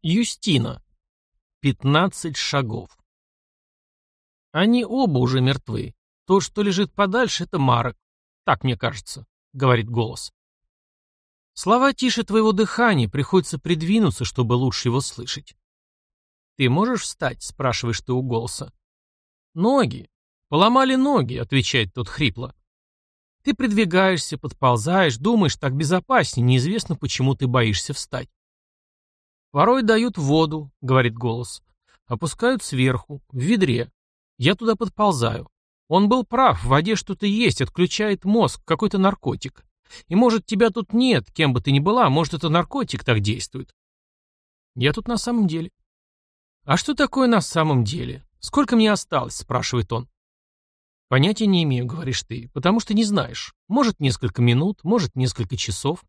Юстина. Пятнадцать шагов. Они оба уже мертвы. Тот, что лежит подальше, это Марок. Так мне кажется, говорит голос. Слова тише твоего дыхания, приходится придвинуться, чтобы лучше его слышать. Ты можешь встать, спрашиваешь ты у голоса. Ноги. Поломали ноги, отвечает тот хрипло. Ты придвигаешься, подползаешь, думаешь, так безопаснее, неизвестно, почему ты боишься встать. Порой дают воду, говорит голос. Опускают сверху, в ведре. Я туда подползаю. Он был прав, в воде что-то есть, отключает мозг, какой-то наркотик. И может тебя тут нет, кем бы ты ни была, может это наркотик так действует. Я тут на самом деле. А что такое на самом деле? Сколько мне осталось, спрашивает он. Понятия не имею, говоришь ты, потому что не знаешь. Может, несколько минут, может, несколько часов.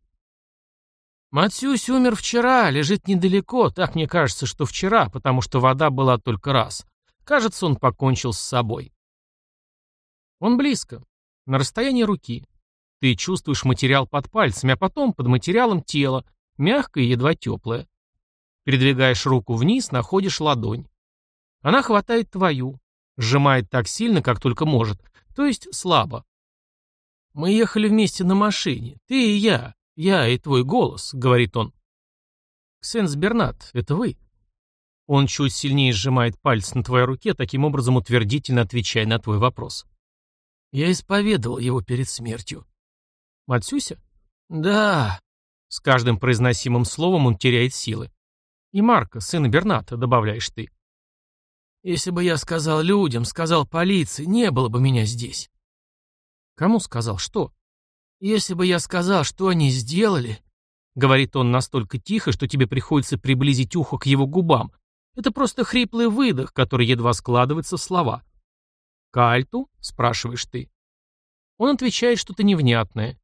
Матсюсь умер вчера, лежит недалеко, так мне кажется, что вчера, потому что вода была только раз. Кажется, он покончил с собой. Он близко, на расстоянии руки. Ты чувствуешь материал под пальцами, а потом под материалом тело, мягкое и едва теплое. Передвигаешь руку вниз, находишь ладонь. Она хватает твою, сжимает так сильно, как только может, то есть слабо. Мы ехали вместе на машине, ты и я, «Я и твой голос», — говорит он. «Ксенс Бернат, это вы?» Он чуть сильнее сжимает пальцы на твоей руке, таким образом утвердительно отвечая на твой вопрос. «Я исповедовал его перед смертью». «Матсюся?» «Да». С каждым произносимым словом он теряет силы. «И Марка, сына Берната», — добавляешь ты. «Если бы я сказал людям, сказал полиции, не было бы меня здесь». «Кому сказал? Что?» «Если бы я сказал, что они сделали...» Говорит он настолько тихо, что тебе приходится приблизить ухо к его губам. Это просто хриплый выдох, который едва складывается в слова. «Кальту?» — спрашиваешь ты. Он отвечает что-то невнятное.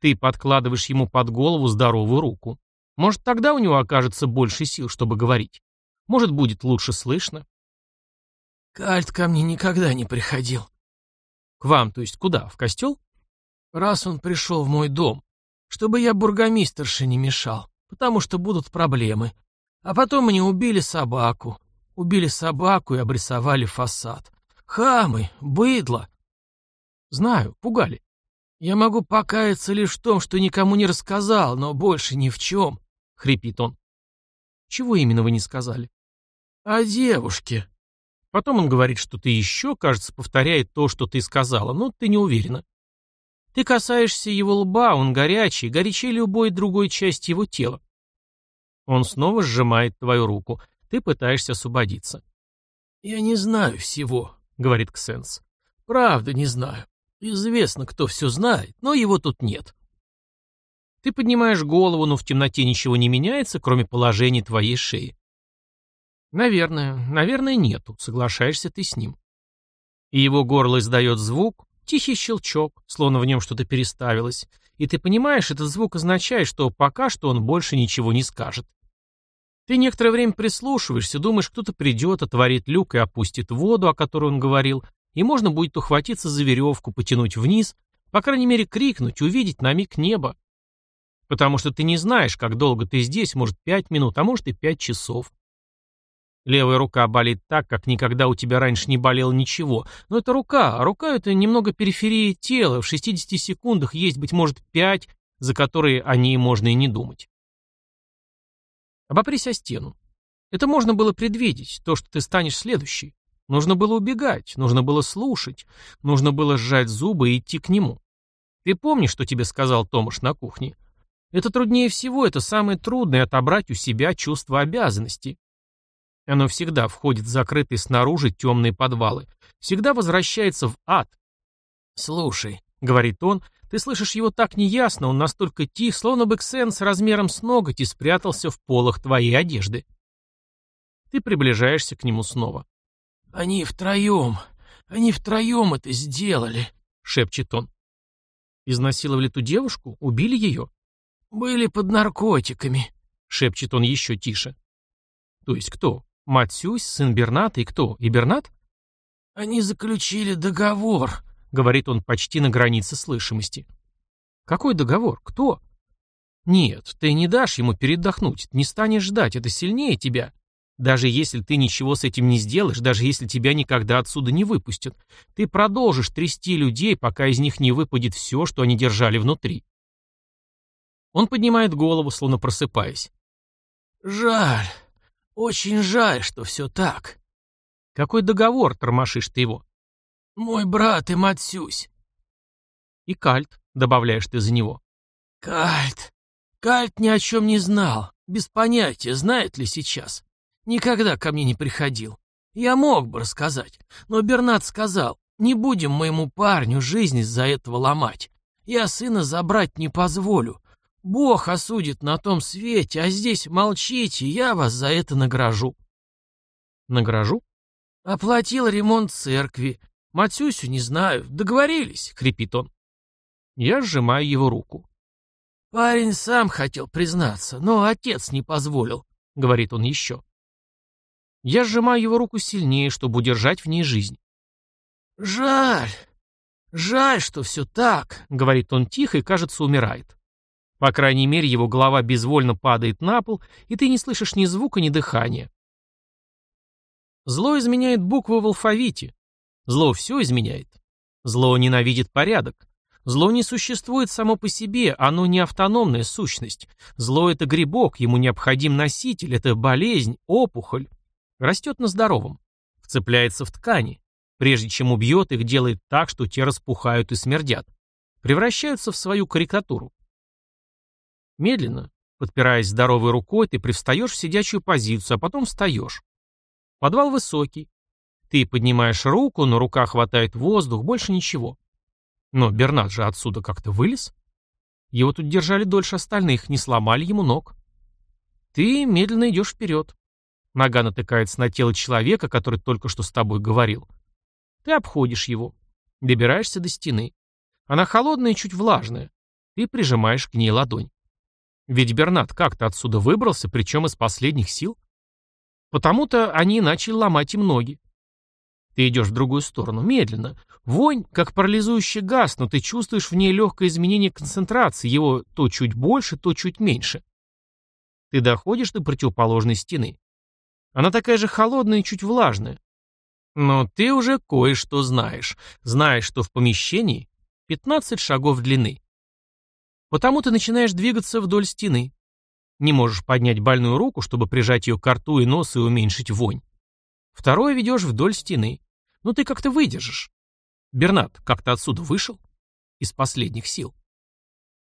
Ты подкладываешь ему под голову здоровую руку. Может, тогда у него окажется больше сил, чтобы говорить. Может, будет лучше слышно. Кальт ко мне никогда не приходил. К вам, то есть куда? В костел? Раз он пришел в мой дом, чтобы я бургомистерше не мешал, потому что будут проблемы. А потом мне убили собаку. Убили собаку и обрисовали фасад. Хамы, быдло. Знаю, пугали. Я могу покаяться лишь в том, что никому не рассказал, но больше ни в чем, — хрипит он. Чего именно вы не сказали? О девушке. Потом он говорит что ты еще, кажется, повторяет то, что ты сказала, но ты не уверена. Ты касаешься его лба, он горячий, горячее любой другой части его тела. Он снова сжимает твою руку. Ты пытаешься освободиться. «Я не знаю всего», — говорит Ксенс. «Правда не знаю. Известно, кто все знает, но его тут нет». Ты поднимаешь голову, но в темноте ничего не меняется, кроме положения твоей шеи. Наверное, наверное, нету, соглашаешься ты с ним. И его горло издает звук, Тихий щелчок, словно в нем что-то переставилось, и ты понимаешь, этот звук означает, что пока что он больше ничего не скажет. Ты некоторое время прислушиваешься, думаешь, кто-то придет, отворит люк и опустит воду, о которой он говорил, и можно будет ухватиться за веревку, потянуть вниз, по крайней мере крикнуть, увидеть на миг небо. Потому что ты не знаешь, как долго ты здесь, может пять минут, а может и пять часов. Левая рука болит так, как никогда у тебя раньше не болело ничего. Но это рука, а рука — это немного периферии тела. В 60 секундах есть, быть может, 5, за которые о ней можно и не думать. Обопрись о стену. Это можно было предвидеть, то, что ты станешь следующей. Нужно было убегать, нужно было слушать, нужно было сжать зубы и идти к нему. Ты помнишь, что тебе сказал Томаш на кухне? Это труднее всего, это самое трудное — отобрать у себя чувство обязанности. Оно всегда входит в закрытые снаружи темные подвалы. Всегда возвращается в ад. «Слушай», — говорит он, — «ты слышишь его так неясно, он настолько тих, словно бы Ксен с размером с ноготь и спрятался в полах твоей одежды». Ты приближаешься к нему снова. «Они втроем, они втроем это сделали», — шепчет он. «Изнасиловали ту девушку? Убили ее?» «Были под наркотиками», — шепчет он еще тише. «То есть кто? Матсюсь, сын Берната и кто? И Бернат? Они заключили договор, говорит он почти на границе слышимости. Какой договор? Кто? Нет, ты не дашь ему передохнуть, не станешь ждать, это сильнее тебя. Даже если ты ничего с этим не сделаешь, даже если тебя никогда отсюда не выпустят, ты продолжишь трясти людей, пока из них не выпадет все, что они держали внутри. Он поднимает голову, словно просыпаясь. «Жаль, очень жаль, что все так». «Какой договор?» — тормошишь ты его. «Мой брат и Матсюсь». «И Кальт», — добавляешь ты за него. «Кальт. Кальт ни о чем не знал. Без понятия, знает ли сейчас. Никогда ко мне не приходил. Я мог бы рассказать, но Бернат сказал, не будем моему парню жизнь из-за этого ломать. Я сына забрать не позволю. Бог осудит на том свете, а здесь молчите, я вас за это награжу. Награжу? Оплатил ремонт церкви. Матюсю не знаю. Договорились, хрипит он. Я сжимаю его руку. Парень сам хотел признаться, но отец не позволил, говорит он еще. Я сжимаю его руку сильнее, чтобы удержать в ней жизнь. «Жаль, жаль, что все так», — говорит он тихо и, кажется, умирает. По крайней мере, его голова безвольно падает на пол, и ты не слышишь ни звука, ни дыхания. Зло изменяет буквы в алфавите. Зло все изменяет. Зло ненавидит порядок. Зло не существует само по себе, оно не автономная сущность. Зло — это грибок, ему необходим носитель, это болезнь, опухоль. Растет на здоровом, вцепляется в ткани. Прежде чем убьет их, делает так, что те распухают и смердят. Превращаются в свою карикатуру. Медленно, подпираясь здоровой рукой, ты привстаешь в сидячую позицию, а потом встаешь. Подвал высокий. Ты поднимаешь руку, но рука хватает воздух, больше ничего. Но Бернат же отсюда как-то вылез. Его тут держали дольше остальных, не сломали ему ног. Ты медленно идешь вперед. Нога натыкается на тело человека, который только что с тобой говорил. Ты обходишь его. Добираешься до стены. Она холодная и чуть влажная. Ты прижимаешь к ней ладонь. Ведь Бернат как-то отсюда выбрался, причем из последних сил. Потому-то они начали ломать им ноги. Ты идешь в другую сторону, медленно. Вонь, как парализующий газ, но ты чувствуешь в ней легкое изменение концентрации, его то чуть больше, то чуть меньше. Ты доходишь до противоположной стены. Она такая же холодная и чуть влажная. Но ты уже кое-что знаешь. Знаешь, что в помещении 15 шагов длины. Потому ты начинаешь двигаться вдоль стены. Не можешь поднять больную руку, чтобы прижать ее к рту и носу и уменьшить вонь. Второе ведешь вдоль стены. Но ты как-то выдержишь. Бернат как-то отсюда вышел. Из последних сил.